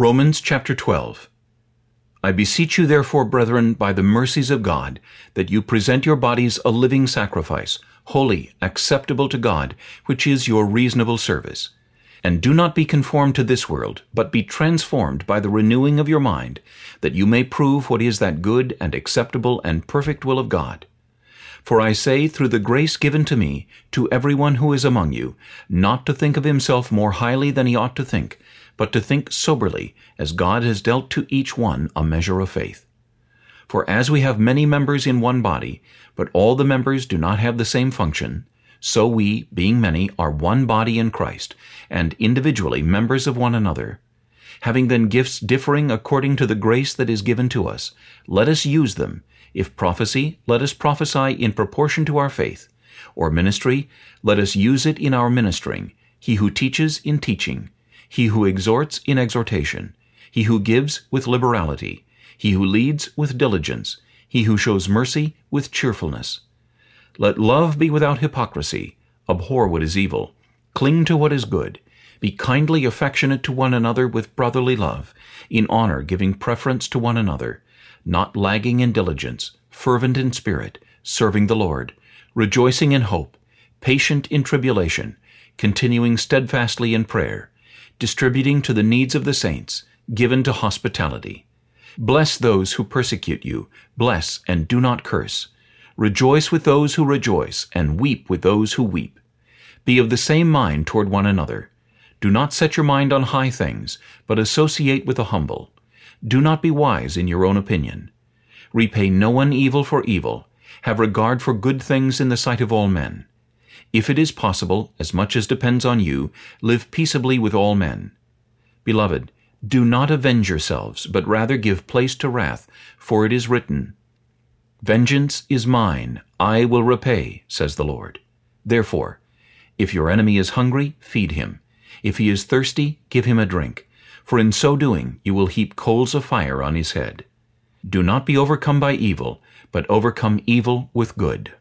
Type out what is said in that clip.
Romans chapter 12 I beseech you therefore, brethren, by the mercies of God, that you present your bodies a living sacrifice, holy, acceptable to God, which is your reasonable service. And do not be conformed to this world, but be transformed by the renewing of your mind, that you may prove what is that good and acceptable and perfect will of God. For I say, through the grace given to me, to everyone who is among you, not to think of himself more highly than he ought to think, but to think soberly, as God has dealt to each one a measure of faith. For as we have many members in one body, but all the members do not have the same function, so we, being many, are one body in Christ, and individually members of one another. Having then gifts differing according to the grace that is given to us, let us use them. If prophecy, let us prophesy in proportion to our faith. Or ministry, let us use it in our ministering. He who teaches in teaching. He who exhorts in exhortation. He who gives with liberality. He who leads with diligence. He who shows mercy with cheerfulness. Let love be without hypocrisy. Abhor what is evil. Cling to what is good. Be kindly affectionate to one another with brotherly love, in honor giving preference to one another, not lagging in diligence, fervent in spirit, serving the Lord, rejoicing in hope, patient in tribulation, continuing steadfastly in prayer, distributing to the needs of the saints, given to hospitality. Bless those who persecute you, bless and do not curse. Rejoice with those who rejoice, and weep with those who weep. Be of the same mind toward one another. Do not set your mind on high things, but associate with the humble. Do not be wise in your own opinion. Repay no one evil for evil. Have regard for good things in the sight of all men. If it is possible, as much as depends on you, live peaceably with all men. Beloved, do not avenge yourselves, but rather give place to wrath, for it is written, Vengeance is mine, I will repay, says the Lord. Therefore, if your enemy is hungry, feed him. If he is thirsty, give him a drink. For in so doing you will heap coals of fire on his head. Do not be overcome by evil, but overcome evil with good.